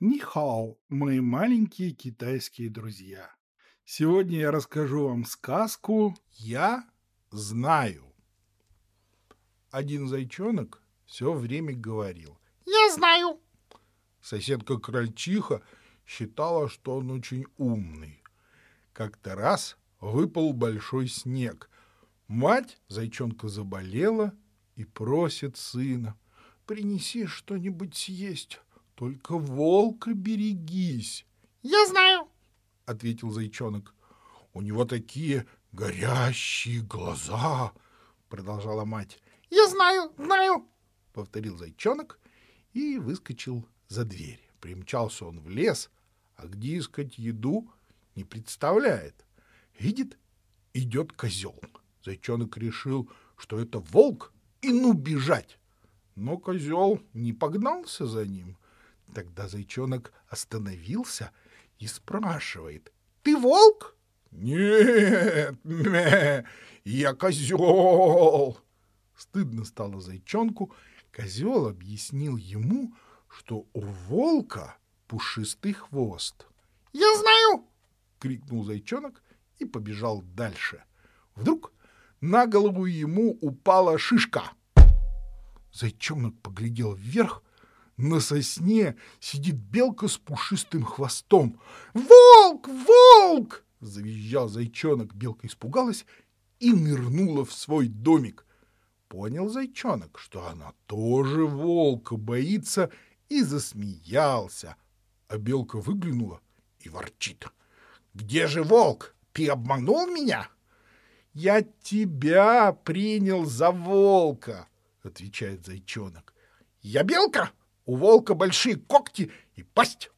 Нихао, мои маленькие китайские друзья. Сегодня я расскажу вам сказку «Я знаю». Один зайчонок все время говорил «Я знаю». Соседка крольчиха считала, что он очень умный. Как-то раз выпал большой снег. Мать зайчонка заболела и просит сына «Принеси что-нибудь съесть». Только волка берегись. — Я знаю, — ответил зайчонок. — У него такие горящие глаза, — продолжала мать. — Я знаю, знаю, — повторил зайчонок и выскочил за дверь. Примчался он в лес, а где искать еду не представляет. Видит, идет козел. Зайчонок решил, что это волк, и ну бежать. Но козел не погнался за ним, Тогда зайчонок остановился и спрашивает. «Ты волк?» «Нет, мэ, я козел!» Стыдно стало зайчонку. Козел объяснил ему, что у волка пушистый хвост. «Я знаю!» — крикнул зайчонок и побежал дальше. Вдруг на голову ему упала шишка. Зайчонок поглядел вверх на сосне сидит белка с пушистым хвостом. «Волк! Волк!» — завизжал зайчонок. Белка испугалась и нырнула в свой домик. Понял зайчонок, что она тоже волка боится, и засмеялся. А белка выглянула и ворчит. «Где же волк? Ты обманул меня?» «Я тебя принял за волка», — отвечает зайчонок. «Я белка?» У волка большие когти и пасть.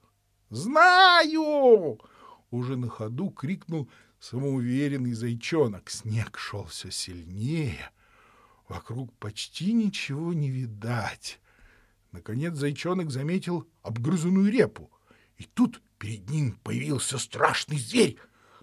«Знаю!» — уже на ходу крикнул самоуверенный зайчонок. Снег шел все сильнее. Вокруг почти ничего не видать. Наконец зайчонок заметил обгрызанную репу. И тут перед ним появился страшный зверь.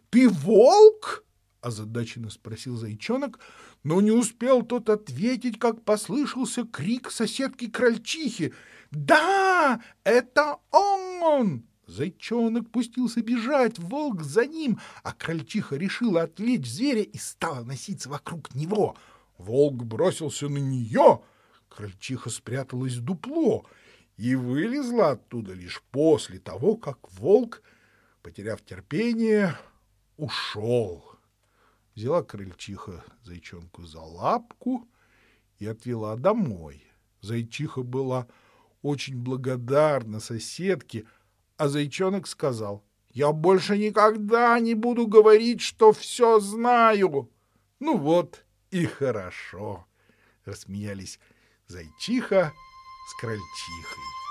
«Ты волк?» — озадаченно спросил зайчонок, но не успел тот ответить, как послышался крик соседки крольчихи — «Да, это он!» Зайчонок пустился бежать, волк за ним, а крольчиха решила отвлечь зверя и стала носиться вокруг него. Волк бросился на нее, крольчиха спряталась в дупло и вылезла оттуда лишь после того, как волк, потеряв терпение, ушел. Взяла крольчиха зайчонку за лапку и отвела домой. Зайчиха была очень благодарна соседке, а зайчонок сказал, «Я больше никогда не буду говорить, что все знаю». «Ну вот и хорошо», — рассмеялись зайчиха с крольчихой.